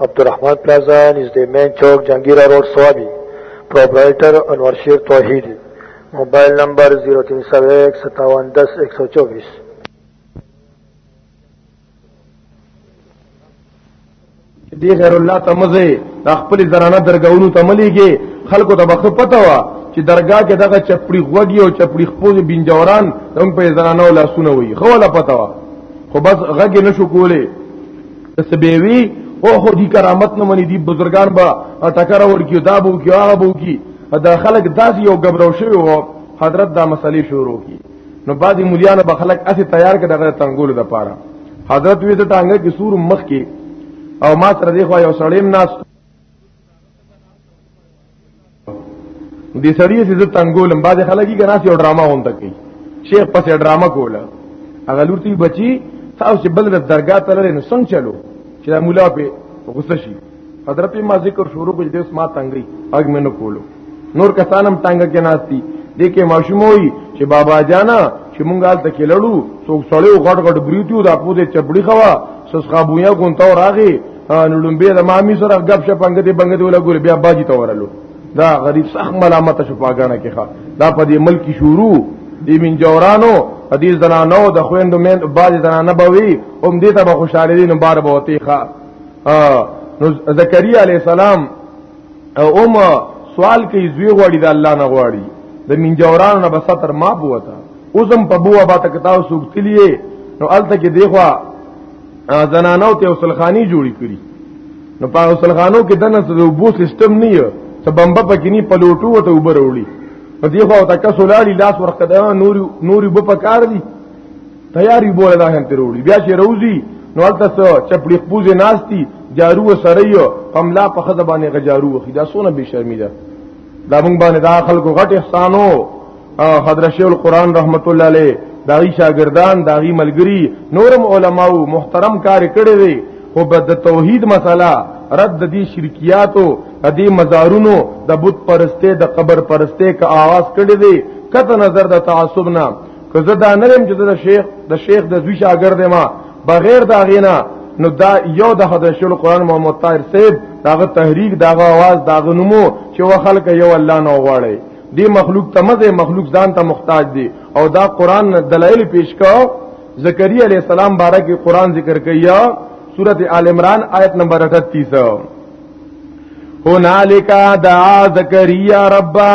عبدالرحمن پلازا نزد مین چوک جنگیرہ روڈ سوابی پروپرائٹر انور شیر توحید موبائل نمبر 03015710124 دی غیر الله تمزه د خپل زنانه درګونو تملیږي خلکو ته بخښه پته وا چې درگاه کې دغه چپړي غوږی او چپړي خپوز بنجوران هم په زنانه ولا سونه وي خو ولا پته وا خو بس غږ نشو کولې سبيوي او خو دي کرامت نه مني دي بزرګان با ټکر ور کیو دا بو کیو هغه بو کی دا خلک داس یو غبرو شوی وو حضرت دا مسلې شروع کی نو بعضی مليانو به خلک اسی تیار کړه دغه تنګول د پاره حضرت وی ته ټانګه کې سور مخ کې او ما سره دی خو یو سړیم ناس دې سړی چې زه تنګولم بعد خلګي کنا سي ډرامه اون تکي شیخ پسې ډرامه کوله هغه لورتي بچي تاسو چې بل درګه ته لري نو څنګه چلو چې دا مولا په غصه شي حضرت ما ذکر شروع کړ دې ما تنګي اګ مې نه کولو نور کسانم تنګ کې ناشتي دې کې ماشوموي چې بابا جانا چې مونږ حال تکي لړو څوک سړیو غټ غټ بریتیو د خپل چپړي خوا سس خابویا ګونتا راغي نو لومبه د مامي سره غب شه پنګته بنګته ولا ګور بیا باجی ته ورلو دا غریب سخت ملامت شو پاګانه کې ښا دا په دې ملک شروع دی من جورانو حدیث زنانو د خويندو مین باج زنانه بوي اوم دې ته به خوشاله دي نو بار به وتی ښا نو زکریا علی السلام اوم سوال کوي زوی غواړي د الله نه غواړي د من جورانو نه به ستر ما بوته اوسم په بوه باته کتاب سوکتلیه نو الته کې دیخوا زنانو ته وسلخانی جوړی کړي نو په وسلخانو کې دنه د وبو سیستم نه یو ته بمبه پکې نه پلوټو ته وبر وړي په دې خو تا کسو لاړي لاس ورکدا نور نور وب پکار دي تیاری بوله دا هم تر وړي بیا چې روزي نو البته سو چپړي خپوزه ناشتي جارو سره یو پملا په خزبانه غجارو خدا سونه به شرمې ده دا موږ باندې دا خلکو غټ احسانو حضرت شیخ القرآن رحمت الله علیه داغي شاګردان داغي ملګری نورم علماو محترم کار کړی دی خو بد توحید مسله رد دي شرکیاتو دي مزارونو د بت پرسته د قبر پرسته کا آواز کړی دی کته نظر د تعصب نه که زه دا نه لیم چې د شیخ د شیخ د دوی شاګرد ما بغیر دا غینا نو دا یو د حضرت شیخ قرآن محمد طاهر صاحب داغه تحریک داغه आवाज داغه نمو چې وخلک یو الله نه غواړي دی مخلوق تمزه مخلوق ځان ته محتاج دی او دا قرآن دلایل پیش کاو زکریا علیہ السلام بارہ کی قرآن ذکر کیا سورت آل عمران آیت نمبر 38 هنالک دعا زکریا ربا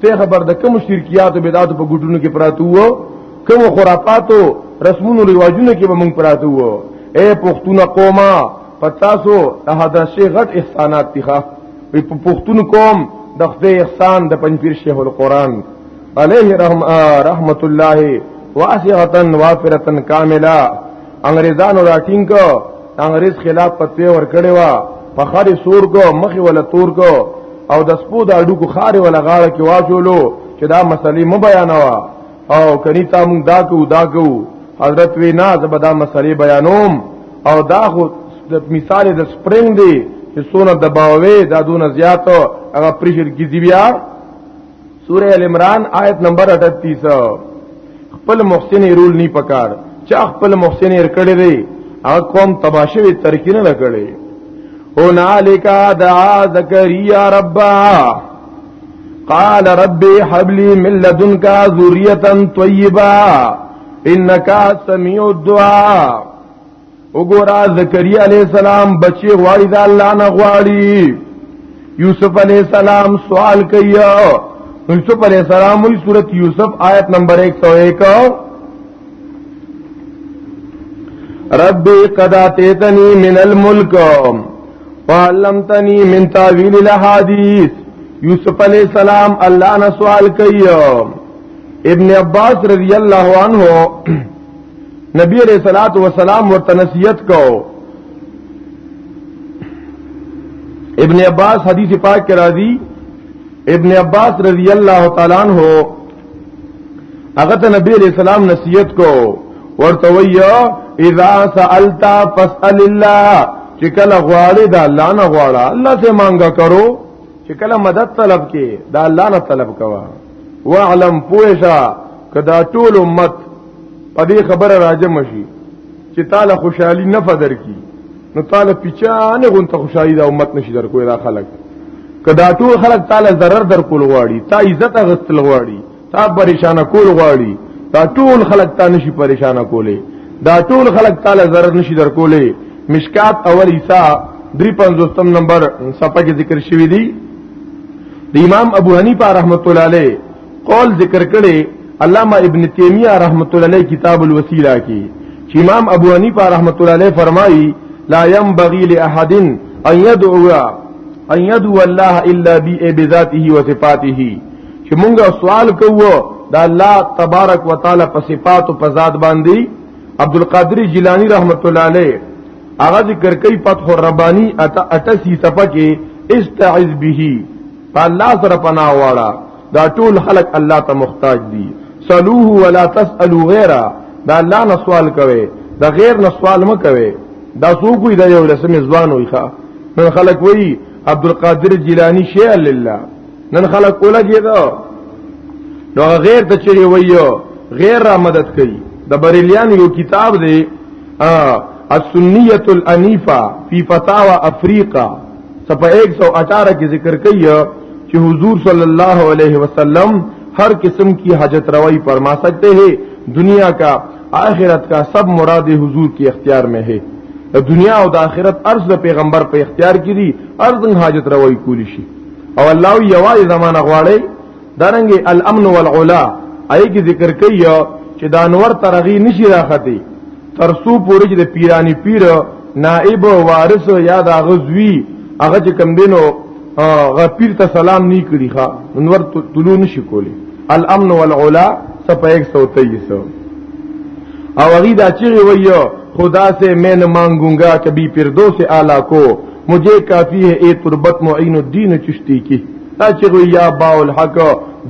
ته خبر د کوم شرکیات او بدعات په ګټونو کې پراته وو کوم خرافاتو رسمونو رواجونو کې به مونږ پراته وو اے پښتون قومه پتاسو د حضرت شیخ غټ احسانات دي ښا په پښتون قوم د خدای احسان د پنځپیر شیخ القرآن علیه رحم رحمت الله واسعه وافره کامله انګريزانو راټینګ کو انګريز خلاف پتوی ور کړی وا په خاري سور کو مخي ولا تور کو او د سپو د اډو کو خاري ولا غاړه کې واچولو چې دا مسلې مو بیانوا او کني تا مونږ دا کو دا کو حضرت وینا زبدا مسلې بیانوم او دا خو د مثال د سپرینګ دی چې سونه دباوي دا دون زیات هغه پریشر کیږي بیا سوره ال عمران آیت نمبر 38 خپل محسن رول نی پکار چا خپل محسن ير کړی دی هغه قوم تباشوي ترکینه نه کړی هنالک دعا زکریا ربا قال ربي حب لي من لدنك ذريه طيبه انك سميع الدعاء وګورا زکریا علی السلام بچي غواړي دا الله نه غواړي یوسف علی السلام سوال کوي یوسف علی السلام وی سورۃ یوسف آیت نمبر 101 رب قد اتیتنی من الملک وعلمتنی من تاویل الاحادیث یوسف علی السلام الله نه سوال کوي ابن عباس رضی الله عنه نبی علیہ الصلات والسلام ورته نصیحت کو ابن عباس حدیث پاک کې راځي ابن عباس رضی الله تعالی عنہ هغه ته نبی علیہ السلام نصیحت کو ورته ویو اذا سالت فاسال الله چې کله غواړې دا الله نه غواړه الله ته مانګه کرو چې کله مدد طلب کې دا الله نه طلب کوا واعلم پوښا کدا ټول امت په دې خبره راجم شي چې تعالی خوشحالي نه فدر کی نو تعالی پچانه غونته خوشحالي دا امت نشي در کوی دا خلک کدا ټول خلک تعالی ضرر در کول غواړي تا عزت غستل غواړي تا پریشان کول غواړي دا ټول خلک تا نشي پریشان کولې دا ټول خلک تعالی ضرر نشي در کولې مشکات اول عیسی 350 نمبر صفحه کې ذکر شوی دی د امام ابو حنیفه رحمت الله علیه قول ذکر کړي علامه ابن تیمیه رحمت الله علیه کتاب الوسیله کې چې امام ابو حنیفه رحمت الله علیه فرمایي لا ينبغي لاحد ان يدعو ان يدعو الله الا بذاته وصفاته چې مونږ سوال کوو دا الله تبارک وتعالى په صفات او په ذات باندې عبد القادر جیلانی رحمت الله علیه هغه ذکر کوي فتح الربانی 88 صفحه کې استعذ به په الله سره پناه واړه دا ټول خلق الله ته محتاج دي سلوه ولا تسالو غیره دا الله نه سوال کوي دا غیر نه سوال م کوي دا څوک وي دا یو لسمه ځوان وي ښا نن خلق وي عبد القادر جیلانی شیء لله نن خلق ولګي دا نو غیر ته چری ویو غیر را مدد کوي د بریلیان یو کتاب دی السنیه الانیفه فی فتاوا افریقا صفحه 118 کې ذکر کړي چې حضور صلی الله علیه وسلم ہر قسم کی حاجت روائی فرما سکتے ہیں دنیا کا آخرت کا سب مراد حضور کی اختیار میں ہے دنیا او د آخرت ارز د پیغمبر په اختیار کې دي ارز حاجت روائی کولی شي او الله یوازې زمانہ غواړي دارنګ الامن والعلا اې کی ذکر کوي چې د انور ترغی نشي راختی ترسو پوری چې د پیرانی پیر نائب وارث یا د غزوی هغه چې کم دینو غ پیر ته سلام نه کړی ښا انور طلوع نشي کولی الامن والعلا صفحه 123 او هغه دا چې ویو خدا سے میں نہ مانگوں گا کبھی پردو سے اعلی کو مجھے کافی ہے اے تربت معین الدین چشتی کی دا چې وی یا باء الحق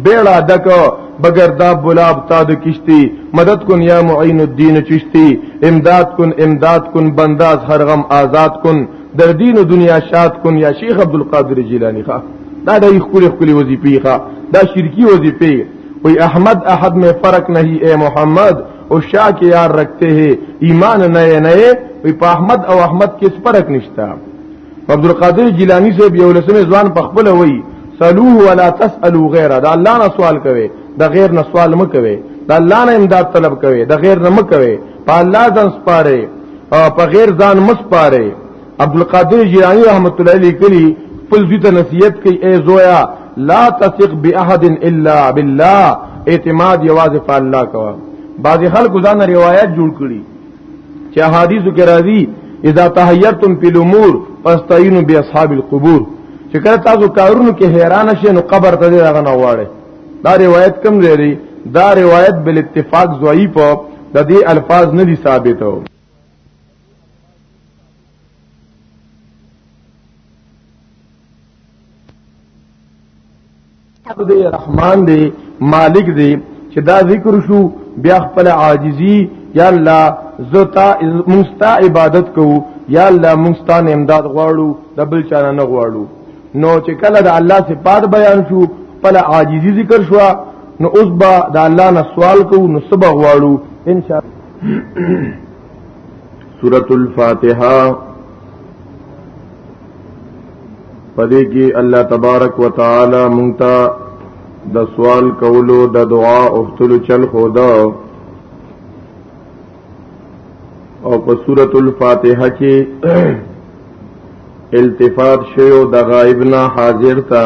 بیړه دکو بغیر دا بلاب تا د کشتی مدد کن یا معین الدین چشتی امداد کن امداد کن بنداز هر غم آزاد کن در دین و دنیا شاد کن یا شیخ عبدالقادر جیلانی خواه دا د خپل خپل وظیفې ښه دا شرکی وظیفې وی احمد احد میں فرق نہیں اے محمد او شاہ کے یار رکھتے ہیں ایمان نئے نئے وی په احمد او احمد کې فرق نشته عبدالقادر جیلانی صاحب یو لسمه ځوان په خپل وای سلوه ولا تسالو غیر دا الله نه سوال کوي دا غیر نه سوال م کوي دا الله نه امداد طلب کوي دا غیر نه م کوي په الله ځان سپاره او په غیر ځان مسپاره عبدالقادر جیلانی رحمت الله علیه کلی خپل ځی ته نصیحت کوي ای زویا لا تثق باحد الا بالله اعتماد یوازې په الله کوه بعضی خلکو ځان روایت جوړ کړي چې احادیثو کې راځي اذا تحیرتم فی الامور فاستعینوا باصحاب القبور چې کله تاسو کارونو کې حیران شئ نو قبر ته دغه نه واړئ دا روایت کم دی دا روایت بل اتفاق ضعیف د دې الفاظ نه دي ثابتو دی رحمان دی مالک دی چې دا ذکر شو بیا خپل عاجزی یا الله زتا مستا عبادت کو یا الله مستان امداد غواړو دبل چانه نه غواړو نو چې کله د الله صفات بیان شو خپل عاجزی ذکر شو نو اوس با د الله نه سوال کو نو سبا غواړو ان شاء الله سورة الفاتحة پدې کې الله تبارک وتعالى مونږ ته د سوال کولو د دعا اوختلو چل خودا او په سورۃ الفاتحه کې التفات شیو د غایبنا حاضر تا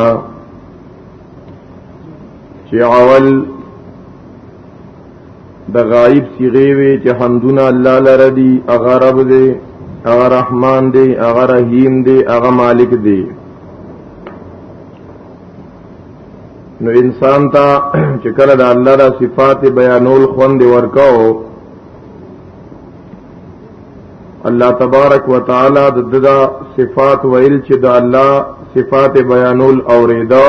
چې اول د غایب صيغه وی چې حمدونه الله لره دي هغه رب دی هغه رحمان دی هغه رحیم دی هغه مالک دی نو انسان ته چې کله د الله د صفات بیانول خوند ورکاو الله تبارک وتعالى د دغه صفات ویل چې د الله صفات بیانول اوریدو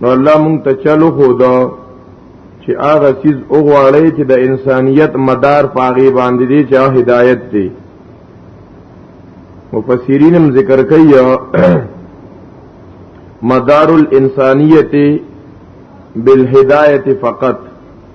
نو الله مونږ ته چلو خو دا چې هغه چیز وګواړي چې د انسانیت مدار پاغي باندې دي چې هدایت دی مفسرین هم ذکر کوي مدار الانسانیت بالهدایت فقط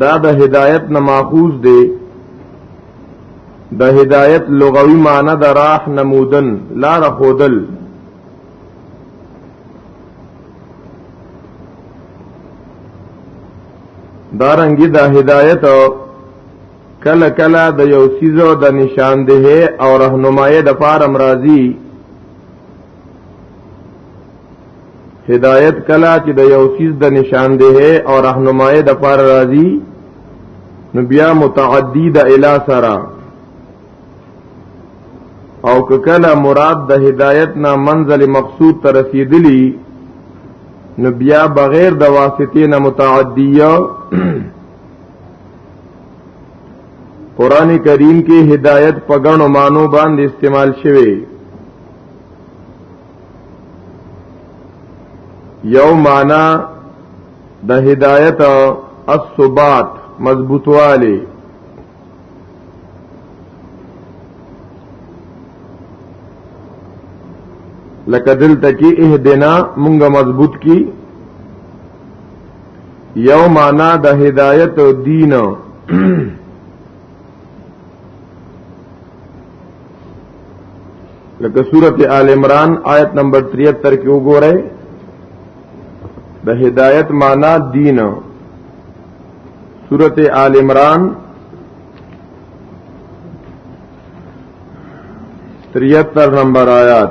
دا د هدایت نه ماخوذ دی د هدایت لغوي معنی د راح نمودن لار خودل دارنګي د دا هدایت کله کله د یو سیزو د نشاندهه او رهنمایي د فارم راضی هدایت کلا چې د یو چیز د نشاندهه او راهنمایي د پر راضي نو بیا متعدی د الی سره او کله مراد د هدایت نه منزل مقصود ته رسیدلی نو بیا بغیر د واسطې نه متعدیه قران کریم کې هدایت په غنو مانو باندې استعمال شوی یو معنا د هدایت الثبات مضبوطوالی لکه دلته کې اهدنا مونږ مضبوط کی یو معنا د هدایت او دین لکه سورت آل عمران آیت نمبر 73 کې وګورئ د هدایت معنا دین سورت آل عمران 73 نمبر آیات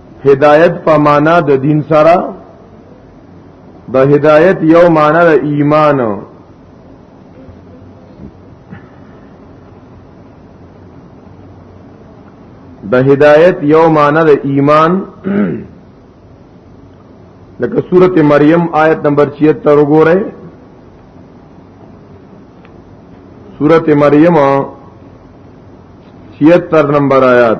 هدایت په معنا د دین سره د هدایت یو معنا د ایمان د هدایت یو معنا د ایمان لکه سورته مریم آیت نمبر 76 وګورئ سورت مریم 76 نمبر آیات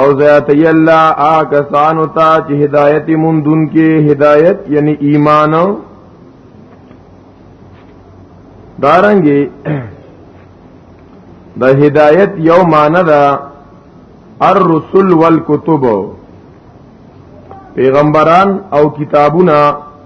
او زیات ی الله آکسان او تا چې هدایت مون دن کې هدایت یعنی ایمان دارنګي د دا هدایت یو معنی ده الرسل والکتب پیغمبران او کتابونه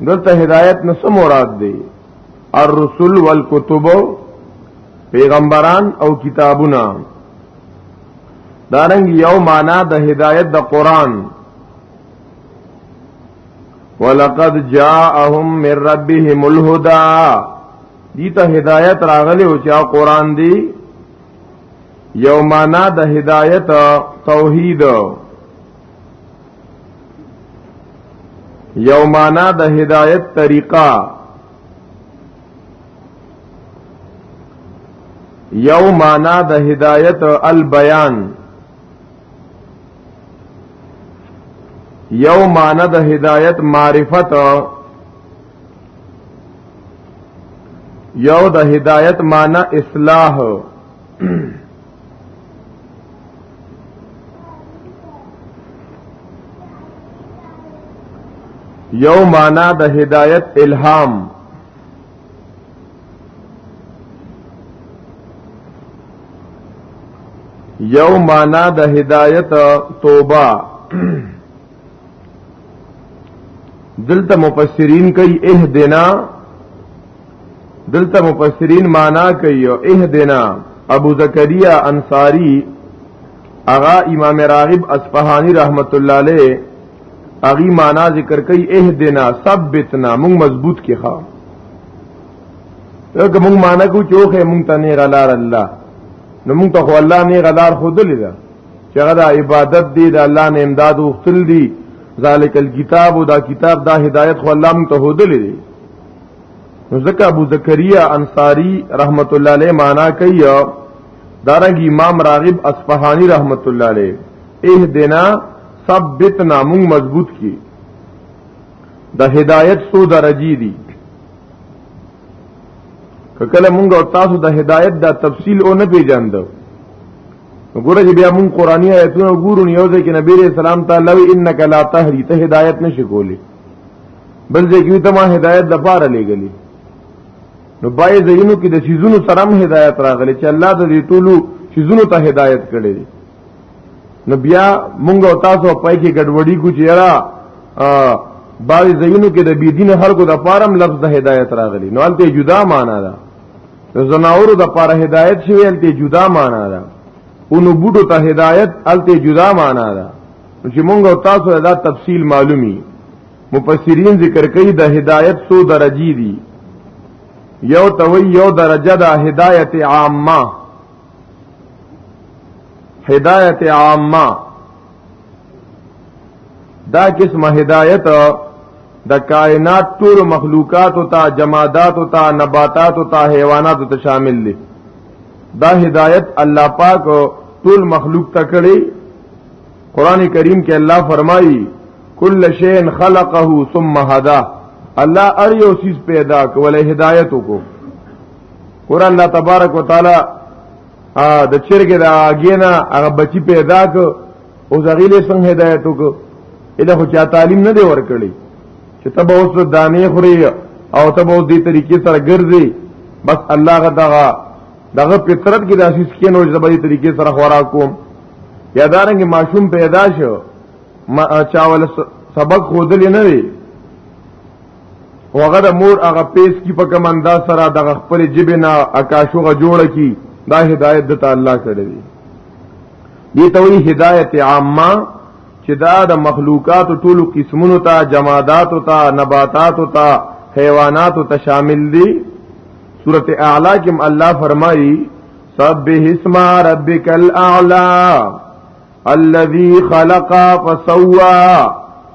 دلته هدایت نه سم مراد دی الرسل والکتب پیغمبران او کتابونه دارنګ یو معنا د هدایت د قران ولقد جاءهم من ربهم الهدى دي ته هدایت راغلی او چې قران دی یو معنا د هدایت توحید یو معنا د هدایت طریقه یو معنا د هدایت البیان یو معنا د هدایت معرفت یو د هدایت معنا اصلاح یو معنا د هدایت الهام یو معنا د هدایت توبه دلته مفسرین کوي اهدنا دلته مفسرین معنا کوي او اهدنا ابو زکریا انصاری اغا امام راغب اصفهانی رحمت الله علیه اغي معنا ذکر کوي اهدنا ثبتنا موږ مضبوط کې ښا یو کوم معنا کو چوخه موږ ته نه غلار الله نو موږ ته الله نه غلار خود لیدا چې غدا عبادت دی د الله نه امداد وختل دی ذالک الكتاب دا کتاب دا هدایت خو الله موږ ته هودلې دی نو ځکه ابو زکریا انصاری رحمت الله علیه معنا کوي دارنګ امام راغب اصفهانی رحمت الله علیه اهدنا ثبتنا مون مضبوط کی د هدایت سو درجی دي کله مونږ او تاسو د هدایت دا تفصیل او نه پیژاندو ګوره چې بیا مون قرآنی آیتونه ګورو یو ځکه نبی رسول الله تعالی انک لا تهری ته هدایت نشي کولی بل ځای کې ته ما هدایت د پاره لګلی نو بای زینو کې د سيزونو سره هم هدایت راغلی چې الله د دې ټولو سيزونو ته هدایت کړی دی نو بیا مونږ او تاسو پای کې ګډوډي کو چې را بای زینو کې د بی دین خلکو د پارم لفظ د هدایت راغلی نو البته جدا معنا ده زناورو د پاره هدایت شوی البته جدا معنا ده اونو بوټو ته هدایت البته جدا معنا ده چې مونږ او تاسو دا تفصیل معلومي مفسرین ذکر کوي د هدایت سو درجی دي یو توي یو درجه د هدایت عامه هدایت عامه دا قسمه هدایت د کائنات ټول مخلوقات او تا جمادات او تا نباتات او تا حیوانات ته شامل دي دا هدایت الله پاک ټول مخلوق ته کړی قران کریم کې الله فرمایي کل شیء خلقه ثم هدا الله ار یو چیز پیدا کوله هدایت کو قران الله تبارک وتعالى د چرګه د اگینا هغه بچی پیدا کو او زغیله څنګه هدایت کو اله خو چا تعلیم نه دی ورکړي چې تب اوس دانې خوري او تب اوس دې طریقې سره ګرځي بس الله غدغه دغه فطرت کې داسې سکین او زبري طریقې سره خوراک کوم یادارنګ ماشوم پیدا شو ما چاول سبق خودل نه وي وغه د مور هغه پیس کی په کوم انداز سره د خپل جبه نه اکاشوغه جوړه کی دا هدایت د تعالی کړی دی دي ته وی هدایت عامه چې دا د مخلوقات ټولو قسمونو ته جمادات او ته نباتات او ته حیوانات او ته شامل دي سورته اعلی کې الله فرمایي سبح اسم ربک الاعلى الذي خلق فسوى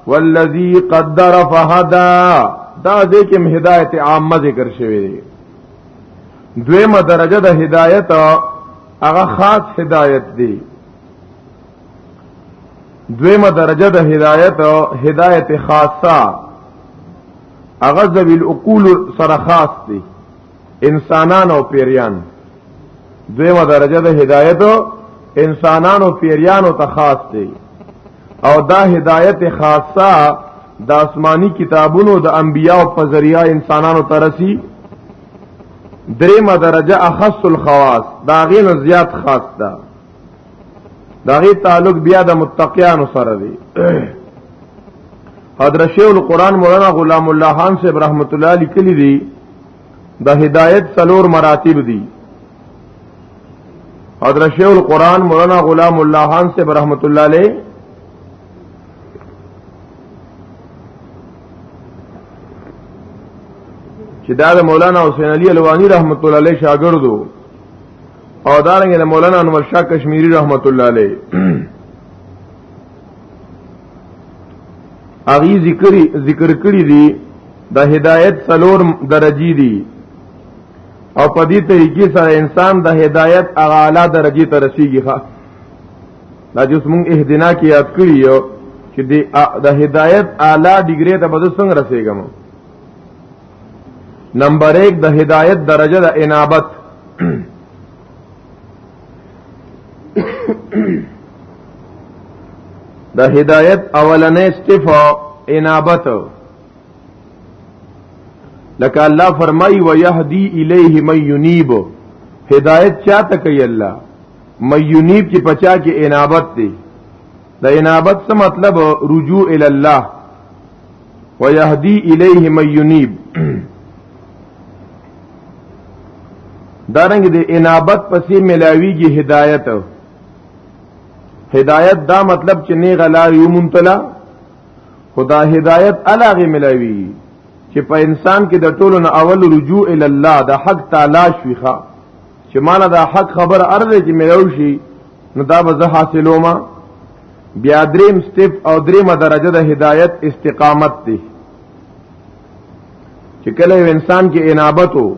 والذي قدر فهدى دا ذکر هدایت عامه ذکر شوی دی دویمه درجه د هدایت هغه خاص هدایت دی دویمه درجه د هدایت هدایت خاصه هغه ذویل عقول سره خاص دي انسانان او پیریان دویمه درجه د هدایت انسانان او پیریان او تخاص دي او دا هدایت خاصه د آسمانی کتابونو د انبیاء په ذریعہ انسانانو ترسي دریمه درجه اخص الخواص دا غینه زیات خاص ده داغه تعلق بیا د متقیانو سره دی حضرت شیخ القرآن مولانا غلام الله خان صاحب رحمت الله لیکلی دی د هدایت سلور مراتب دی حضرت شیخ القرآن مولانا غلام الله خان صاحب رحمت الله علیه چې دا د مولانا حسین علی الوانی رحمت الله علیه شاګردو او دارنګ د مولانا انور شاه کشمیری رحمت الله علیه اغي ذکر ذکر کړی دی د هدایت سلور درجی دی او په دې طریقې سره انسان د هدایت اعلی درجه ته رسیږي ښا دا جس مونږ اهدنا کې یاد کړی یو چې د هدایت اعلی ډیګری ته به څنګه رسیږم نمبر 1 د هدایت درجه د انابت د هدایت اولنې استفا انابت لکه الله فرمای و يهدي الیه من ينيب هدایت چاته کوي الله من ينيب چې پچا کې انابت دی د انابت څه مطلب رجوع ال الله ويهدي اليه من ينيب دارنګ د دا انابت پسې ملاویږي هدایت هدایت دا مطلب چې نه غلا یو منتلا خدا هدایت الاغه ملاوی چې په انسان کې د ټولو نه اول رجوع ال الله د حق تعالی شوخه چې مال دا حق خبر ارزه چې ملو شي نو دا به زه حاصلو ما بیا دریم سټپ او دریمه درجه د هدایت استقامت دی چې کله انسان کې انابت وو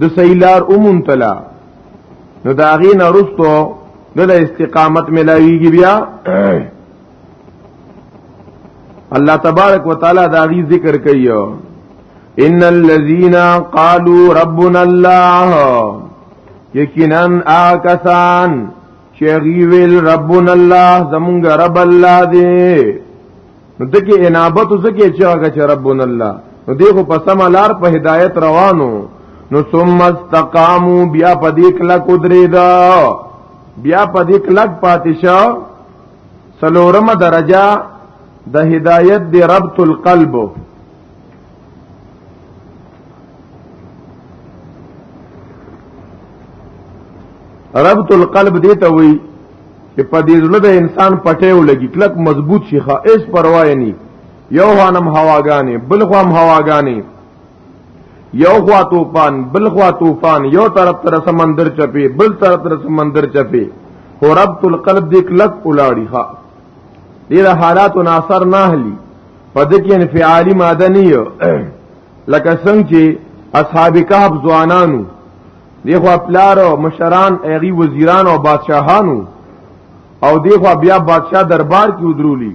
د صحیح لار اومون تلا نو داغین رستو د استقامت ملاویږي بیا الله تبارک وتعالى دا غي ذکر کوي ان الذين قالوا ربنا الله یقینا آکسان چغی ویل ربنا الله زمونږ رب الله دی نو دغه انابت زکه چې هغه چې ربنا الله نو دغه په سم لار په هدایت روانو نو ثم استقاموا بیا په دې کلا قدرت بیا په دې کلک پاتې شو سلورم درجه د هدایت دی ربط القلب ربط القلب دی ته وی چې په دې زړه د انسان پټه ولګي کلک مضبوط شي خا اس پروا نه یو هانم هواګانې بل خو هم هواګانې یو خوا طوفان بل خوا طوفان یو طرف تر سمندر چپی بل طرف تر سمندر چپی هو ربط القلب دی کلک اولاړی ښا ډیر حالات او ناصر نه هلی پدې کې انفعالی ماده نه یو لکه څنګه چې اصحاب کهف ځوانانو دیخوا پلار او مشران ایغي وزیران او بادشاهانو او دیخوا بیا بادشاہ دربار کې ودرولی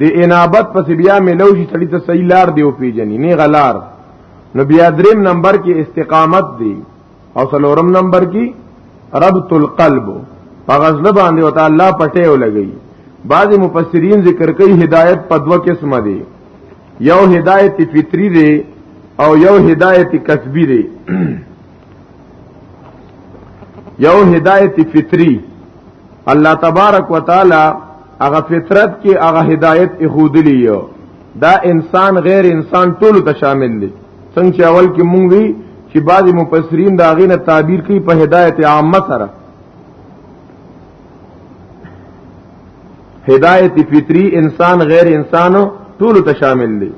د انابت پس بیا ملو شي سړی ته صحیح لار دی او پیجنې نه غلار نو بیا دریم نمبر کې استقامت دی او څلورم نمبر کې ربط القلب په غزل باندې او تعالی پټه ولګي بعض مفسرین ذکر کوي هدایت په دوه قسمه دي یو هدایت فطری دی او یو هدایت کسبی دی یو هدایت فطری الله تبارک وتعالى هغه فطرت کې هغه هدایت اخودلی یو دا انسان غیر انسان ټول ته شامل دی څنګه چې اول کې مونږ وی چې بعض مفسرین دا غینه تعبیر کوي په هدایت عامه سره هدایت فطری انسان غیر انسانو ټول ته شامل دی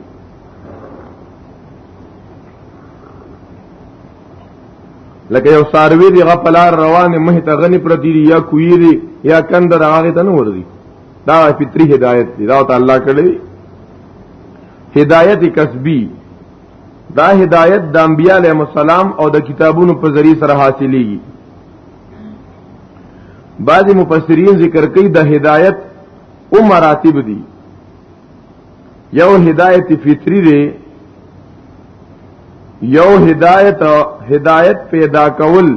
لکه یو ساروی دی غپلار روان مه ته غنی پر دی یا کویری یا کند راغی ته نور دی دا فطری هدایت دی دا ته الله کړی هدایت کسبی دا هدایت د انبیاء علیهم السلام او د کتابونو په ذریعہ سره حاصلېږي بعض مفسرین ذکر کوي د هدایت او مراتب دي یو هدایت فطری دی یو هدایت هدایت پیدا کول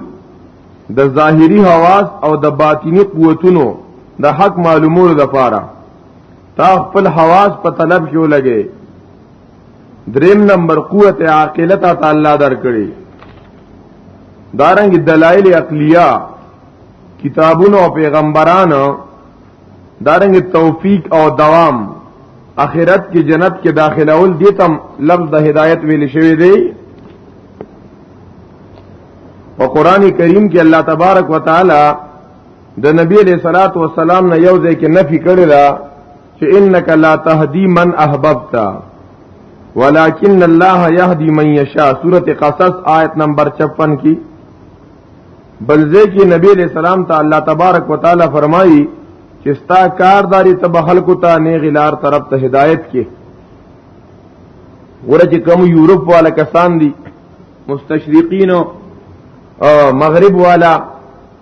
د ظاهری حواس او د باطینی قوتونو د حق معلومولو لپاره تا خپل حواس په طلب کې ولګي دریم نمبر قوت عاقله ته تعالی درکړي دارنګ دلایل عقلیه کتابونو او پیغمبرانو دارنګ توفیق او دوام اخرت کې جنت کې داخله اول دیتم لفظ د هدایت ویل شوی دی او قران کریم کې الله تبارک وتعالى د نبی علیہ الصلات والسلام نه یو ځای کې نفي کړی دا چې انک لا تهدی من احببت ولكن الله يهدي من يشاء سوره قصص آیت نمبر 56 کې بل ځکه نبی علیہ السلام ته الله تبارک وتعالى فرمایي چې ستا کارداري ته بخل کو ته نه غلار طرف ته هدایت کې ورته کوم یورپ والا کسان دي مستشرقین او مغرب والا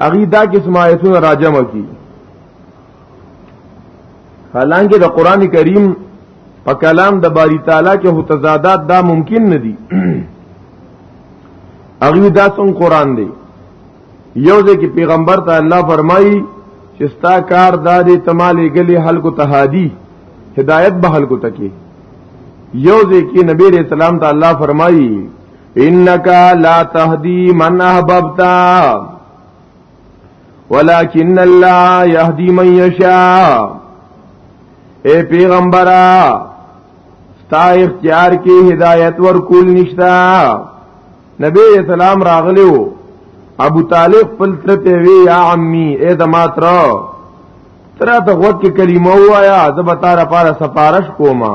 اغي دا قسم آیتونه راجم کی حالانکه د قران کریم په کلام د باری تعالی کې هو تضادات دا ممکن ندي هغه دا څنګه قران دی یو ځکه پیغمبر ته الله فرمایي چې ستا کار دا دی تماله غلي خلق ته هادي هدایت به خلق ته کې یو ځکه نبی رسول الله ته الله فرمایي انك لا تهدي من احببت ولكن الله يهدي من يشاء اے پیغمبره ستا اختیار کې هدایت ورکول نشتا نبی اسلام راغلیو ابو طالب خپل تر ته وی یا عمي اے دما تر تر ته وخت کلمه وایا د بتا را پاره سفارش کوما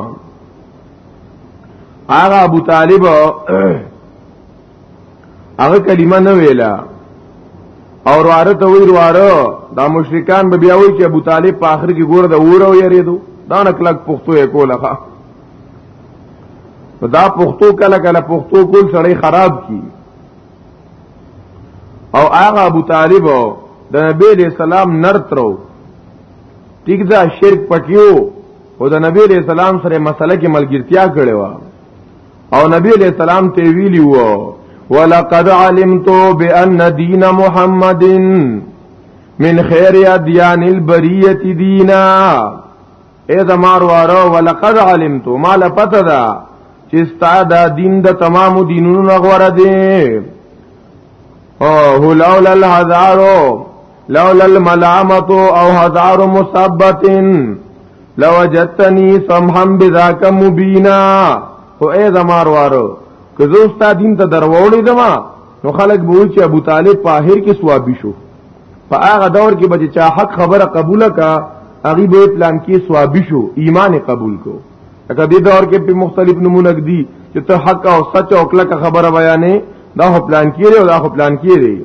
آغا ابو طالب هغه کلمه نه ویلا او واره ته وی واره دا مشرکان به بیا وی چې ابو طالب په اخر کې ګور د اور او یریدو دا نکلک پښتو یې کوله دا پښتو کله کله پښتو کول سړی خراب کی او هغه ابو طالب د نبی له سلام نرترو ټیک دا شرک پکیو او د نبی له سلام سره مسله کې ملګرتیا کړې و او نبی علیہ السلام ته ویلی وو ولقد علمت بان دین محمد من خیر ادیان البریه دینا اے زمار وارو ولقد علمت مال پته دا چې استاد دین د تمام دینونو غوړه دی او هلول الهزارو لولا الملامت او هزار مثبت لوجدتنی سمحا بذاک مبینا او اے زمار وارو که زه ستا دین ته دروړې دما نو خلک به وچ ابو طالب په اخر کې سوابي شو په هغه دور کې به چا حق خبره قبول کا هغه به پلان کې سوابي شو ایمان قبول کو اګه دې دور کې په مختلف نمونه دي چې ته حق او سچ او کلک خبره بیانې دا هو پلان کې لري او دا هو پلان کې لري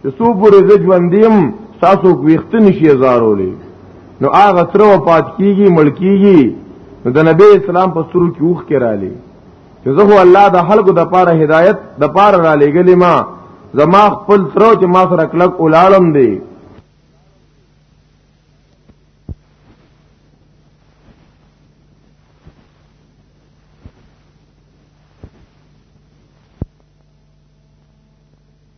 چې څو پورې زه ژوندیم تاسو ویخت نشي زارولې نو هغه تر وفات کیږي مړ کیږي نو د نبی اسلام په سرو کې اوخ کې رالي چې زه هو الله د خلکو د پاره هدایت د پاره را لېګلې ما زما خپل تر چې ما سره کلک اولالم دی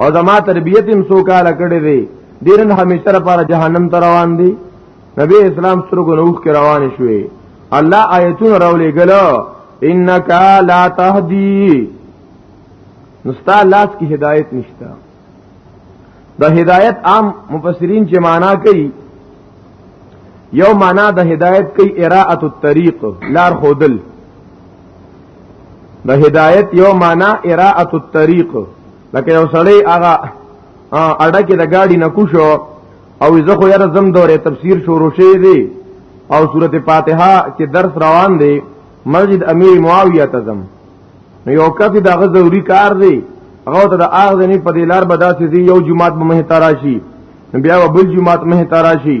او زما تربیت هم سو کال کړی دی دیرن همیشه لپاره جهنم ته روان دی نبی اسلام سترګو نوخ کې روان شوې الله آیتونه راولې ګلو انک لا تهدی نستا لاس کی هدایت نشتا د هدایت عام مفسرین چې معنا کوي یو معنا د هدایت کوي اراءه الطریق لار خودل د هدایت یو معنا اراءه الطريق لکه یو سړی هغه اډه کې د گاډي نه کوشو او زه خو یاره زم دورې تفسیر شروع شې دی او سورته فاتحه کې درس روان دی مسجد امیر معاویه ته زم نو یو کفي دا ضروری کار دی هغه ته د اغه نه په دې لار بداسي یو جمعات مه تراشي بیا بل جمعات مه تراشي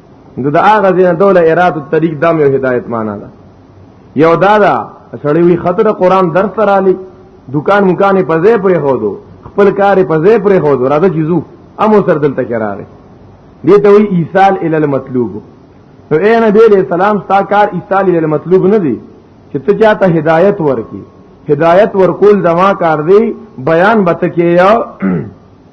نو دا هغه ځین دوله اراد الطریق دام یو هدایت معنا ده یو دا دا سړی وی خطر قران درس ترالی دکان مکان په ځای پرې هودو خپل کار په ځای پرې هودو راځه جزو امو سر دلته کراغه دې ته وی ایصال ال المطلوب نو اے نبی علیہ السلام ستا کار ایصال ال المطلوب نه دی چې ته چاته هدایت ورکی هدایت ورکول زما کار دی بیان بتکیه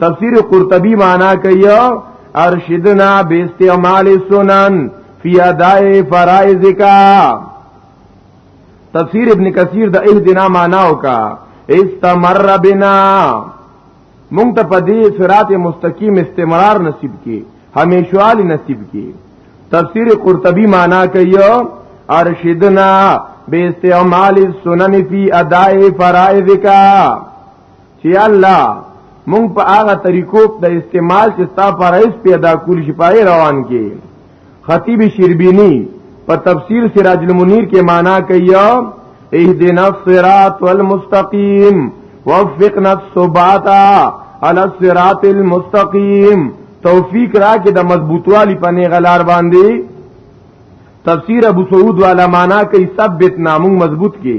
تفسیر قرطبی معنا کوي ارشدنا باستعمال السنن فی اداء فرائضک تفسیر ابن کثیر د اهدنا معنا وکا استمر بنا مونږ ته په دې صراط مستقیم استمرار نصیب کی همیشوالی نصیب کی تفسیر قرطبی معنا کوي ارشدنا باستعمال السنن فی اداء فرائضک چې الله مونږ په هغه طریقو د استعمال چې ستا فرایض پیدا کول شي پای روان کې خطیب شربینی په تفسیر سراج المنیر کې معنا کوي اهدنا الصراط والمستقیم وفقنا الصبات على الصراط المستقیم توفیق را کې د مضبوطوالی په نه غلار باندې تفسیر ابو سعود والا معنا کوي ثبت نامو مضبوط کې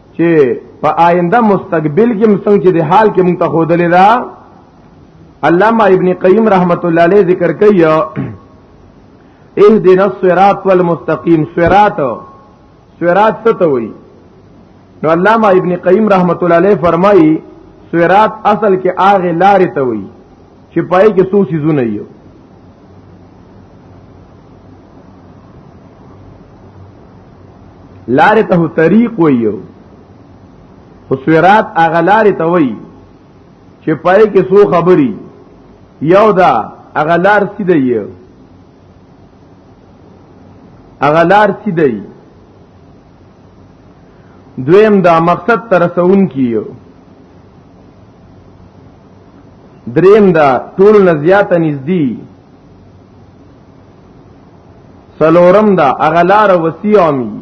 چې په آینده مستقبل کې مسنګ چې د حال کې مونږ ته خودلې دا علامه ابن قیم رحمت الله علیه ذکر کوي اهدنا الصراط والمستقیم صراط صراط څه ته وایي نو علامه ابن قیم رحمت الله علیه فرمایي صراط اصل کې آغه لارې ته وایي چې پای کې څو سيزونه یو لار ته طریق ویو خو سورات هغه لار ته وی چې پای کې څو خبري یو دا هغه لار سیده یو هغه لار سیده یو دویم دا مقصد ترسون کیو دریم دا ټول نزیات نزدی سلورم دا اغلار وسیعمی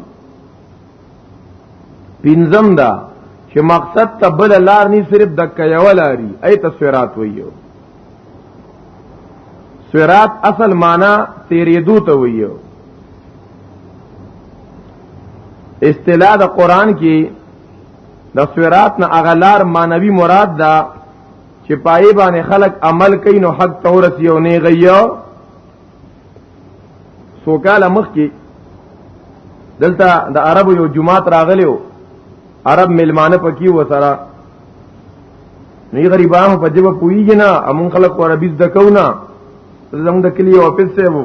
پینزم دا چې مقصد ته بل لار نه صرف د کيو لاري ايت سورات ويو سورات اصل معنا تیرې دوته ويو اصطلاح د قران کې د صراط نه اغلار مانوي مراد ده چې پای باندې خلق عمل کوي نو حق تورس یو نه غيو سوکاله مخ کې دلته د عربو یو جماعت راغلیو عرب ملمانه پکې و سره نه غریبانو په جبه پویږي نه امون خلک عربي زده کوونه زموږ د کلی او پیسې وو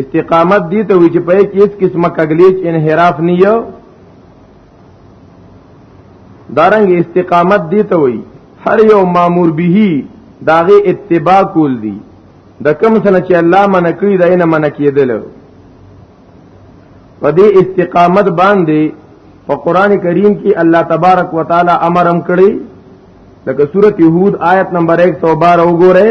استقامت دي ته وی چې په کې هیڅ قسمه کګلیچ انحراف نه یو دارنګ استقامت دي ته وی هر یو مامور به داغه اتباع کول دي د کم سره چې الله من کړی دا نه من کېدل په دې استقامت باندې په قران کریم کې الله تبارک وتعالى امر هم کړی لکه سورته یهود آیت نمبر 112 وګورئ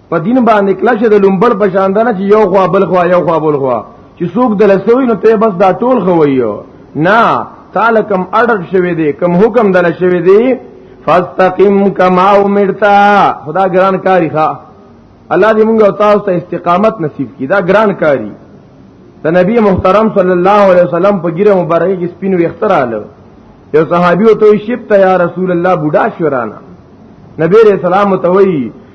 په دین باندې کله چې د لومبړ په شان ده چې یو خوا بل خوا یو خوا بل خوا چې څوک د لسوي نو ته بس دا ټول خویو نه تعالی کم اډر شوی دی کم حکم دل شوی دی فاستقم کما امرتا خدا ګران کاری ښا الله دې موږ او تاسو ته استقامت نصیب کړي دا ګران کاری د نبی محترم صلی الله علیه وسلم په ګیره مبارکه کې سپینو اختراله یو صحابي او ته شپ ته یا رسول الله بوډا شورانه نبی رسول الله متوي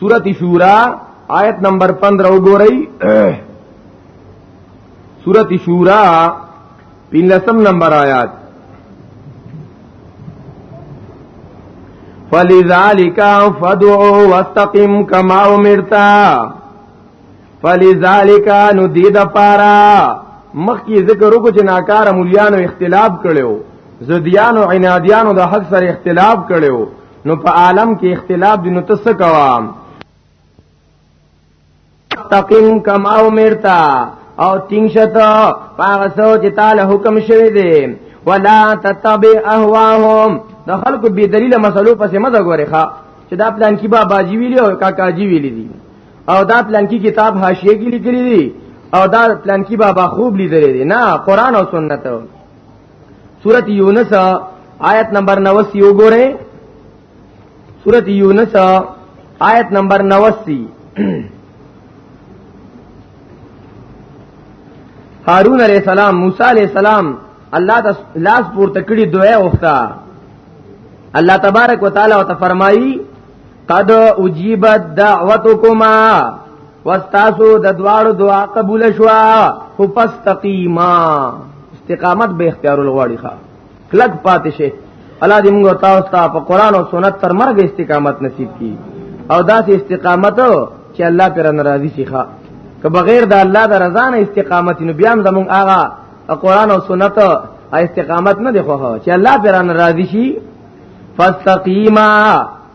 سورت شورا آیت نمبر 15 وګورئ سورت شورا پنځم نمبر آیات فلذالک فدع واستقم کما امرتا فلذالک نو دې د پارا مخکې ذکر وکړو چې ناکار مليانو اختلاف کړو زديانو عناديانو د حق سره اختلاف کړو نو په عالم کې اختلاف دي نو تس کوا تقیم کم او مرتا او تینګ شته پاغه سو چې تعالی حکم شوی دی ولا تتبع اهواهم د خلکو بی دلیل مسلو پسې مزه غوري ښا چې دا پلان کې با باجی ویلی او کاکا جی ویلی دي او دا پلان کې کتاب حاشیه کې لیکلی دي او دا پلان کې بابا خوب لیدلی دي نه قران او سنت سورت یونس آیت نمبر 90 یو ګوره سورت یونس آیت نمبر 90 هارون علیہ السلام موسی علیہ السلام الله د لاس پورته کړی دوه وخته الله تبارک وتعالى وتفرمایي قد اجيبت دعوتكما واستاسو د دواړو دعا قبول شوا خو پس تقیما استقامت به اختیار الغواړي ښا کلک پاتې شي الله دې موږ تاسو ته په قران او سنت تر مرګ استقامت نصیب کړي او داسې استقامت چې الله پر ناراضي شي ښا که بغیر د الله د رضا نه استقامت نو بیا هم زمونږ آغا قران او سنت استقامت نه دی خو چې الله پر ناراضي شي فاستقیما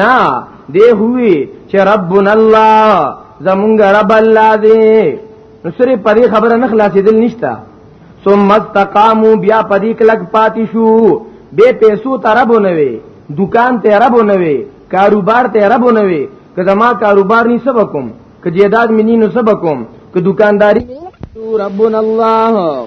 نا دی هوی چې ربنا الله زمونږ رب الله دی نو سری پری خبره نه خلاصې دل نشتا ثم استقاموا بیا پدی کلک پاتې شو به پیسو ته رب نه وي دکان ته رب نه وي کاروبار ته رب نه وي که زما کاروبار ني سبا کوم که جیداد منی نو سبا کوم که دکانداری ربنا الله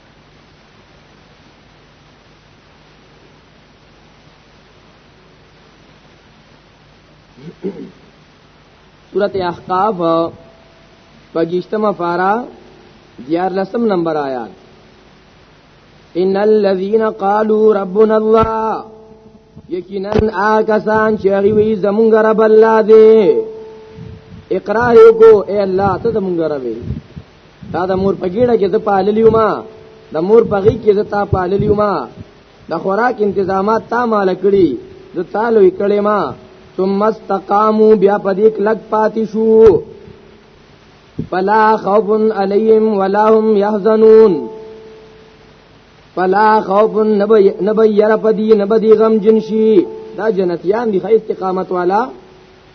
سورت احقاف پگیشتم فارا دیار لسم نمبر آیات ان الذين قالوا ربنا الله یقینا آکسان چې غوي زمونږ رب الله دی اقرار کو اے الله ته زمونږ رب دا د مور په ګیړه کې د پاللیو ما د مور په غی کې د تا پاللیو ما د خوراک انتظامات تا مال کړی د تالو کړي ما ثم استقاموا بیا پدې کلک پاتې شو فلا خوف علیهم ولا هم يحزنون فلا خوف نبی ير پدی نبدی غم جنشی دا جنتیان دی خی استقامت والا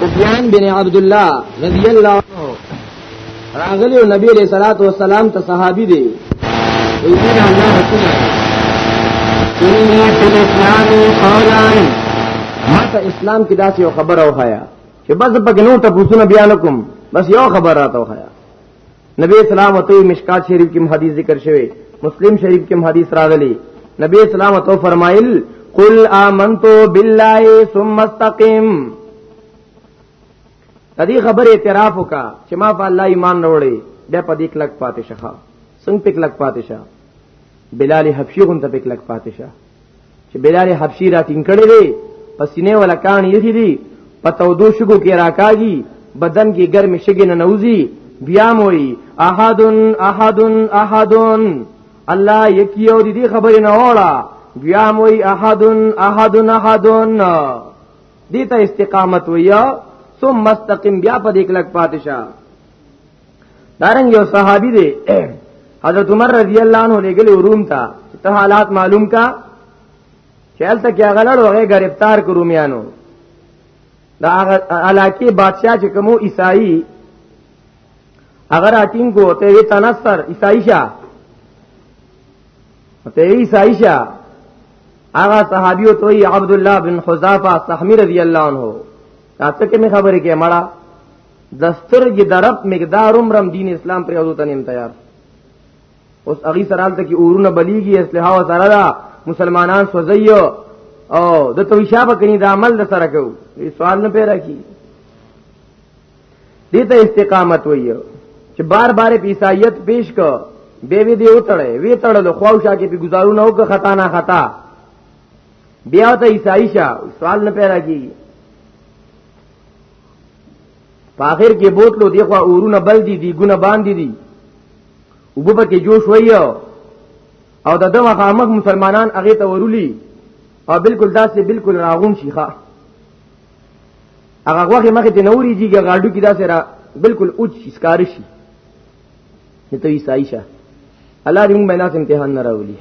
سفیان بن عبد الله رضی الله عنه راغلی او نبی علیہ الصلوۃ والسلام ته صحابي دی وی نه الله رسول الله اسلام قولان ماته اسلام کې داسې یو خبر او حیا چې بس پکې نور ته پوښتنه بیا نکوم بس یو خبر راته وخایا نبی اسلام ته مشکات شریف کې حدیث ذکر شوی مسلم شریف کې حدیث راغلی نبی اسلام ته فرمایل قل آمنت بالله ثم استقم تدې خبر اعتراف وکا چې ما په الله ایمان وروړي بیا په دې کلک پاتې شخه څنګه پک لک پاتې شه بلال حبشي غون ته پک لک پاتې شه چې بلال حبشي را ټینګ کړي دي پسینه ولا کان یخي دي پتو دو شګو کې راکاږي بدن کې ګرم شګې نه نوځي بیا موي احدن احدن احدن الله یکیو دي خبرې نه وړه بیا موي احدن احدن احدن دې ته استقامت ویا ثم مستقم بیا په دې کلک پاتشاه دارنګ یو صحابي دی حضرت عمر رضی الله عنه لګل روم ته ته حالات معلوم کا چل ته کې غلړ وغه گرفتار کرومیانو دا علاقه بادشاہ چې کومو عیسائی اگر اټین کو ته وی تنصر عیسائی شاه ته عیسائی شاه هغه صحابي او توي عبد الله بن حذافه صحمی رضی الله عنه تاسو کې خبرې کې مړه د سترګې د رب مقدار عمرم دین اسلام پر حضور تنیم تیار اوس اغي سرال ته کې اورونه بلیږي اسلحه و سره دا مسلمانان سوځيو او د توشا په کني د عمل د سره کو سوال نه پیرا کی دې ته استقامت وایو چې بار بار په عیسایت پیش کو به وی دی وتړې وی تړل خو او شاکه په گزارو نه وک خطا نه خطا بیا ته عیسائی شاه سوال نه پیدا کیږي په اخر کې بوتلو دی خو اورونه بل دي دی ګونه باندې دي وبو په کې جوش وایو او د دغه خامخ مسلمانان هغه ته ورولي او بالکل داسې بالکل راغون شيخه هغه وخت مخه ته نوري جیګه غاډو کې داسې را بالکل اوچ سکارشي چې ته عیسائی شه الله دې موږ باندې امتحان نه راولي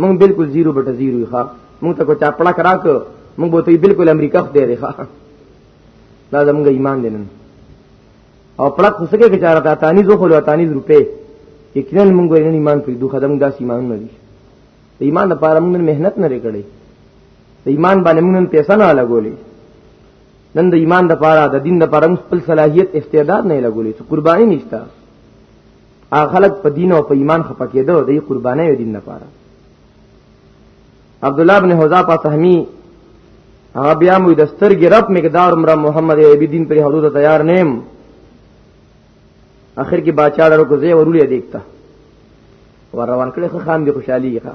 موږ بالکل زیرو بټه زیرو ښا موږ ته کو چاپړه کرا کو موږ به ته بالکل امریکا خو دې ښا دا زموږ ایمان دی نن او پړه خو سکه کې چاره تا تانی زو خو له تانی روپې یقینا موږ نن ایمان پرې دوه خدام داس ایمان نه دي ایمان لپاره موږ مهنت نه لري کړې ایمان باندې موږ پیسې نه لګولې نن د ایمان د پاره د دین د پاره خپل صلاحیت استعداد نه لګولې څه قرباني نشته هغه خلک په دین او په ایمان خپه کېدو د قرباني د دین نه پاره عبد الله بن حذا په سهمی هغه بیا مو د سترګې رب مقدار عمر محمد ایبی دین پر حدود تیار نیم اخر کې بادشاہ ډارو کو زه ورولې دیکتا ور روان کړي خان دي خوشحالي ښه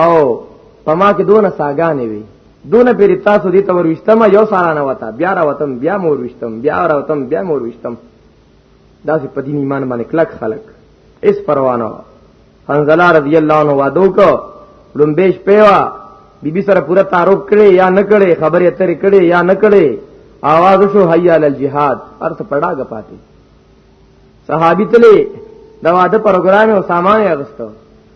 او پما کې دونه ساګانې وي دونه پیر تاسو دې تور وشتم یو سارانه وتا بیا را وتم بیا مور وشتم بیا را وتم بیا مور وشتم دا چې پدین ایمان باندې کلک خلق اس پروانه حنزله رضی الله عنه وادو کو لومبیش پیوا بیبي سره پورا تعارف کړي یا نه کړي خبرې اترې کړي یا نه کړي आवाज شو حیا علی الجihad ارته پړا غپاتې صحابي تلې دا واده پروګرام او سامان یې اغستو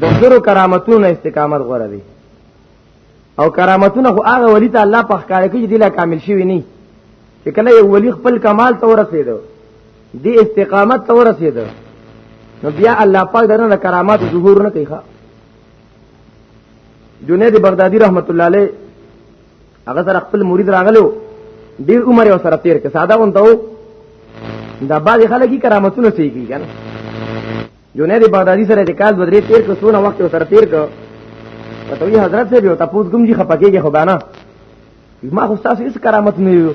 د زرو کرامتونو استقامت غوړه دي او کرامتونه خو هغه ولی ته الله په ښکار کې دي لا کامل شوی نه چې کله یو ولی خپل کمال ته ورسېدو دی استقامت ته ورسېدو نو بیا الله پاک درنه کرامات ظهور نه کوي ښا جنید بغدادي رحمت الله علیه هغه سره خپل مرید راغلو ډیر عمر یې سره تیر کې ساده غونډه دا بعضی خلک کرامتونه سیږي کنه جنید بغدادي سره د کال بدرې تیر کو سونه وخت سره تیر کو ته وی حضرت سے به تاسو کوم جی خپکیږي خو بانا ما خو تاسو هیڅ کرامت نه یو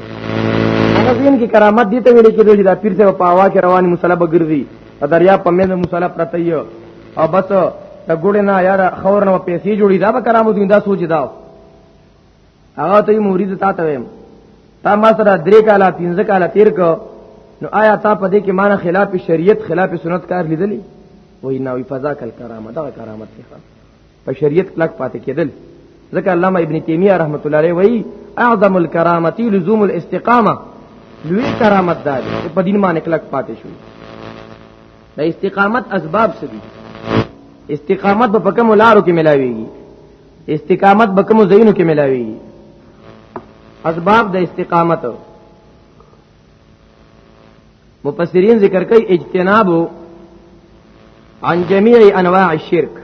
هغه زین کی کرامت دي ته ویل کېږي چې دا پیر سے په هوا کې رواني مصالحه بګرځي په دریا په مېنه مصالحه پرته یو او بس ته ګوړې نه یاره خور نه پیسې جوړي دا به کرامت دا سوچ دا هغه ته مرید تا ته ویم تا ما سره درې کاله پنځه کاله تیر کو نو آیا تا په دې کې مان خلاف شریعت خلاف سنت کار لیدلی وای نه وی فضا کل کرامت دا کرامت دی په شریعت کلک پاتې کېدل ځکه علامه ابن تیمیه رحمت الله علیه وای اعظم الکرامتی لزوم الاستقامه لوی کرامت دا دی په دین باندې کلک پاتې شو د استقامت اسباب څه دي استقامت په کوم لارو کې ملاويږي استقامت به کوم زینو کې ملاوي اسباب د استقامت مفسرین ذکر کوي اجتناب عن جميع انواع الشرك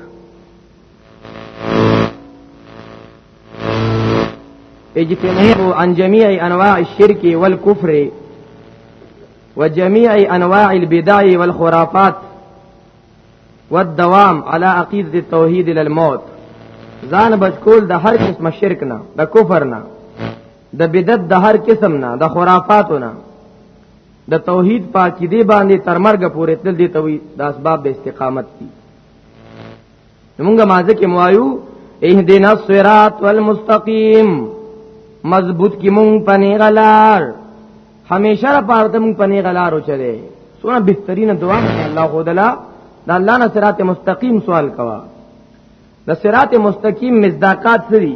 اجتناب عن جميع انواع الشرك والكفر وجميع انواع البدع والخرافات والدوام على عقيده التوحيد الى الموت ځان بچکول د هر قسم شرک نه د کفر نه د بدعت د هر قسم نه د خرافاتو نه د توحید پاکی دی باندې تر مرګ پورې تل دی توي د اسباب د استقامت دي موږ مازه کې موایو اهدنا الصراط والمستقیم مضبوط کی مونږ پنی غلار همیشه را پارته مونږ پنی غلارو چره سونه بهترین دعا الله خدلا د الله نه صراط مستقیم سوال کوا د صراط مستقیم مصداقات سری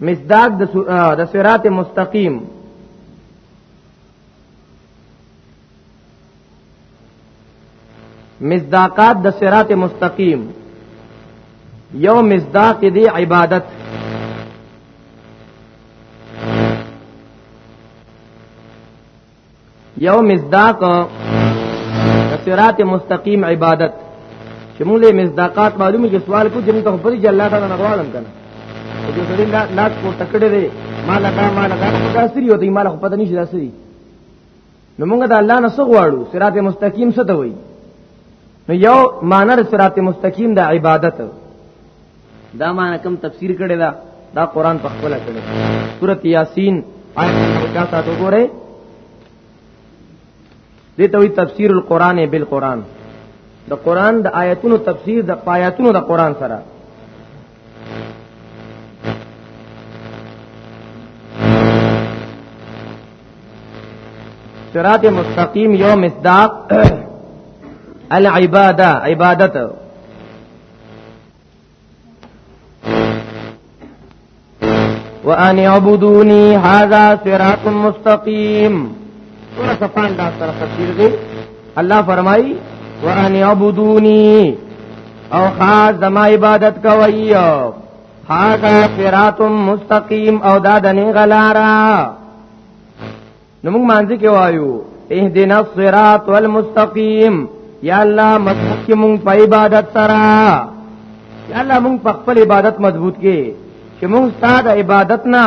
مصداق د صراط مستقیم مصداقات د صراط مستقیم یو مصداق دی عبادت یو مصداق د صراط مستقیم عبادت چې موږ له مصداقات معلومه چې سوال کو چې موږ ته په دې الله تعالی نه غواړم کنه چې سړي لا لاس کو تکړه دی مال دا مال دا دا سری وته مال خو پته نشي دا سری نو موږ د الله نه څه غواړو صراط مستقیم څه ته وایي نو یو معنی د صراط مستقیم د عبادت دا معنی کوم تفسیر کړي دا دا قران په خپل کړي سورۃ یاسین آیت نمبر 4 وګورئ دې ته وی تفسیر القرآن بالقرآن د قرآن د آیتونو تفسیر د پایتونو د قرآن سره صراط مستقیم يوم مصداق العباده عبادت وان يعبدوني هذا صراط مستقيم سورہ صفان دا سره تفسیر دی الله فرمایي وان یعبدونی او خاص زما عبادت کوي هاذا صراط مستقیم او دا د نه غلارا نو موږ مانځ کې وایو اهدنا الصراط والمستقیم یا الله مضبوط کې مونږ په عبادت سره یا الله مونږ په خپل عبادت مضبوط کې چې مونږ ستاسو عبادت نه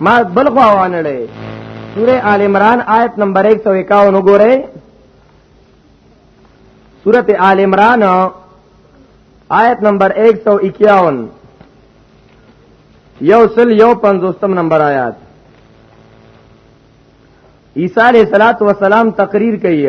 ما بل خو وانه لې سوره آل عمران آیت نمبر 151 وګوره سوره آل عمران آیت نمبر 151 یو سل یو پنځوستم نمبر آیات عیسی علیہ الصلات والسلام تقریر کوي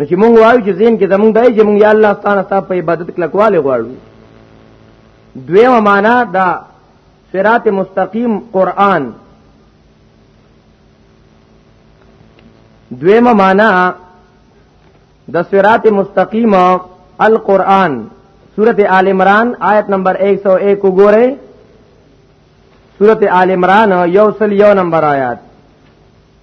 نو چې مونږ وایو چې زین کې زمونږ دای چې مونږ یا الله تعالی ته په عبادت کلکواله غواړو دویمه معنا دا صراط مستقیم قران دویمه معنا د صراط مستقیم القرآن سورت آل عمران آیت نمبر 101 وګورئ سورت آل عمران یو سل یو نمبر آیات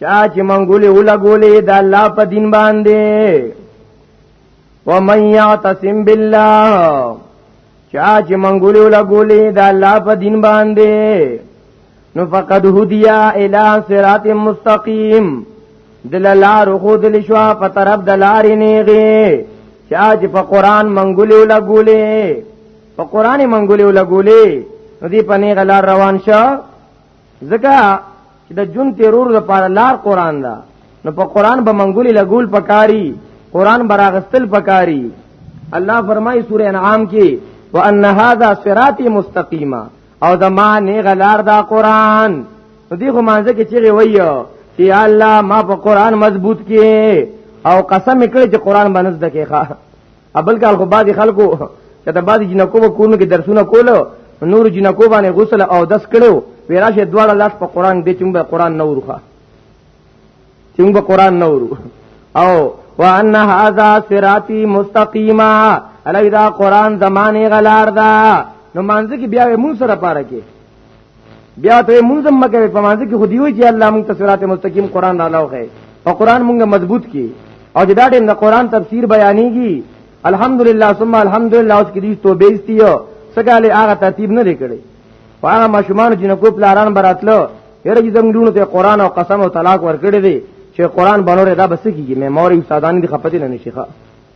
چا چې منګولې ولګولې د الله په دین باندې ومن يعتصم بالله چا چې منګولې ولګولې د الله په دین باندې نو فقد هدیا الی صراط مستقیم دللار خود لشوا په طرف دلار نیغه چا چې په قران منګولې ولګولې په قران منګولې ولګولې نو دی پنی غلار روان شو ځکه چې د جون تیرور لپاره لار قران دا نو په قران به منګولي لګول پکاري قران براغستل پکاري الله فرمایي سوره انعام کې وان هذا صراطي مستقيما او د ما نه غلار دا قران نو دی خو مانځه کې چیرې وایو چې الله ما په قران مضبوط کې او قسم کړی چې قران باندې زده کې ښا ابل کال خو بعضی خلکو چې د بعضی جنکو په کورونو کې درسونه کولو نور جنکو باندې غسل او دس کړو ویراشه دواړه لاس په قران دې چې به قران نه ورخه چې به قران نه ورو او وان هذا صراطي مستقيما الا اذا قران زمانه غلار دا نو مانځ کې بیا مون سره پاره کې بیا ته مونږ هم مګر په مانځ کې خو دیو چې الله مونږ ته صراط مستقیم قران را لاوخه او قران مونږ مضبوط کی او چې دا ټیم د قران تفسیر بیانېږي الحمدلله ثم الحمدلله اوس کې دې توبې استیو سګاله هغه ترتیب نه لیکړي هغه ماشومان چې نکو پلاران براتلو هر چې زموږ لونو ته قران او قسم او طلاق ورکړي دي چې قران بنوره دا بس کیږي مې مور استادانی دي خپته نه نشي ښه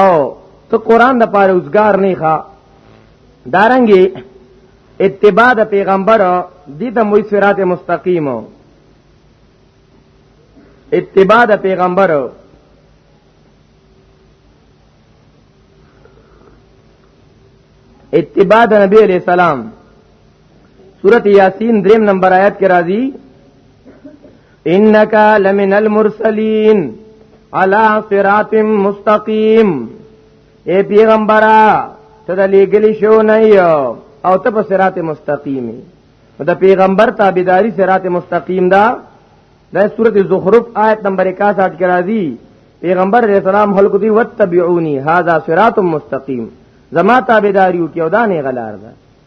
او ته قران د پاره اوسګار نه ښا دارنګي اتباع د پیغمبر دي ته موي صراط مستقیم اتباع د پیغمبر اتباع د نبی علیہ السلام سورت یاسین دریم نمبر آیت کې راځي انك لمن المرسلين على صراط مستقيم اے پیغمبره ته د لګلی شو نه یو او ته په صراط مستقیم د پیغمبر تابعداري صراط مستقیم دا د سورته زخرف آیت نمبر 61 کې راځي پیغمبر علیہ السلام خلق دی وتبعونی هاذا صراط مستقیم زما تابعداریو کې او دا نه غلار ده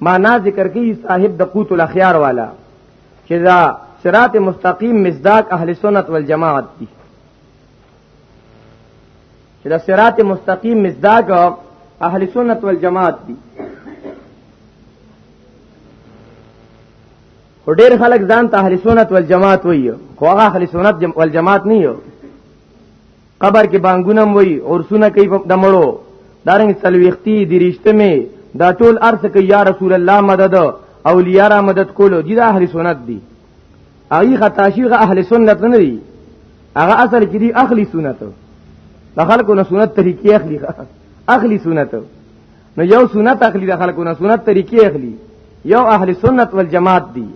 معنا ذکر کوي صاحب د قوت الاخيار والا چې دا صراط مستقیم مصداق اهل سنت والجماعت دي چې دا صراط مستقیم مصداق اهل سنت والجماعت دي خو ډیر خلک ځان ته اهل سنت والجماعت وایي خو هغه اهل سنت والجماعت نه یو قبر کې بانګونه وي عرسونه کوي د مړو دارنګ سلويختی دریشتمه دا ټول ارث کوي یا رسول الله مدد اولیاء را مدد کولو دي د اهل سنت دي اغي خطا شیغه اهل سنت نه دي هغه اصل کې دي اخلي سنت د خلکو نه سنت طریقې اخلي اخلي سنت نو یو سنت اخلي د خلکو نه سنت طریقې اخلي یو اهل سنت والجماعت دي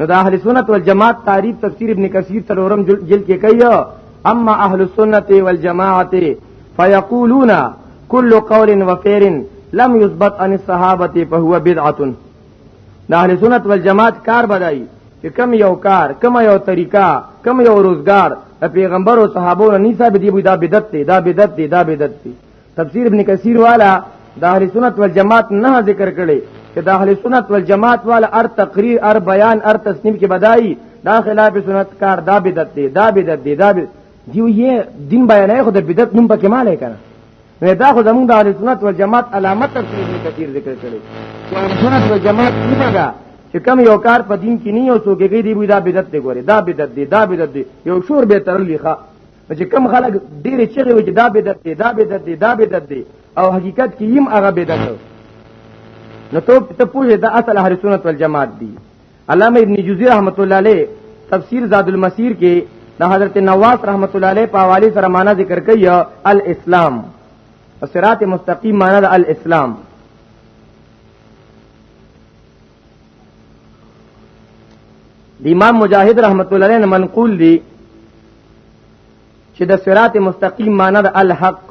نو د اهل سنت والجماعت تعریف تفسیر ابن کثیر تلورم جلد کې کوي اما اهل السنت والجماعت فيقولون كل قول وفعل لم يثبت عن الصحابه فهو بدعه د اهل سنت والجماعت کار بدایي چې کم یو کار کم یو طریقہ کم یو روزگار د پیغمبر او صحابو نه ثابت دی دا بدعت دی دا بدعت دی دا بدعت دی تفسیر ابن کثیر والا د اهل سنت والجماعت نه ذکر کړي چې د اهل سنت والجماعت والا ار تقریر ار بیان ار تسنیم کې بدایي دا خلاف سنت کار دا بدعت دی دا بدعت دی دا بدعت دیو یې دین بیانې خو د بدعت نوم پکې مالې کړه نو دا خو زمونږ د اهل سنت والجماعت علامت تفسیر ابن کثیر ذکر کړي چې اهل سنت والجماعت څه ده چې کم یو کار په دین کې نه یو څوګي دی وی دا بدعت دی ګوره دا بدعت دی دا بدعت دی یو شور به ترلی ښه چې کم خلک ډېر چغې وي چې دا بدعت دی دا بدعت دی دا بدعت دی او حقیقت کې یم هغه بدعت نو ته ته پوهې دا اصل اهل سنت والجماعت دی علامه ابن جوزی رحمت الله علیه تفسیر زاد المسیر کې د حضرت نواس رحمت الله علیه په حواله سره معنا ذکر کوي الاسلام صراط مستقیم معنا د الاسلام د امام مجاهد رحمت الله علیه منقول دی چې د صراط مستقیم معنی د الحق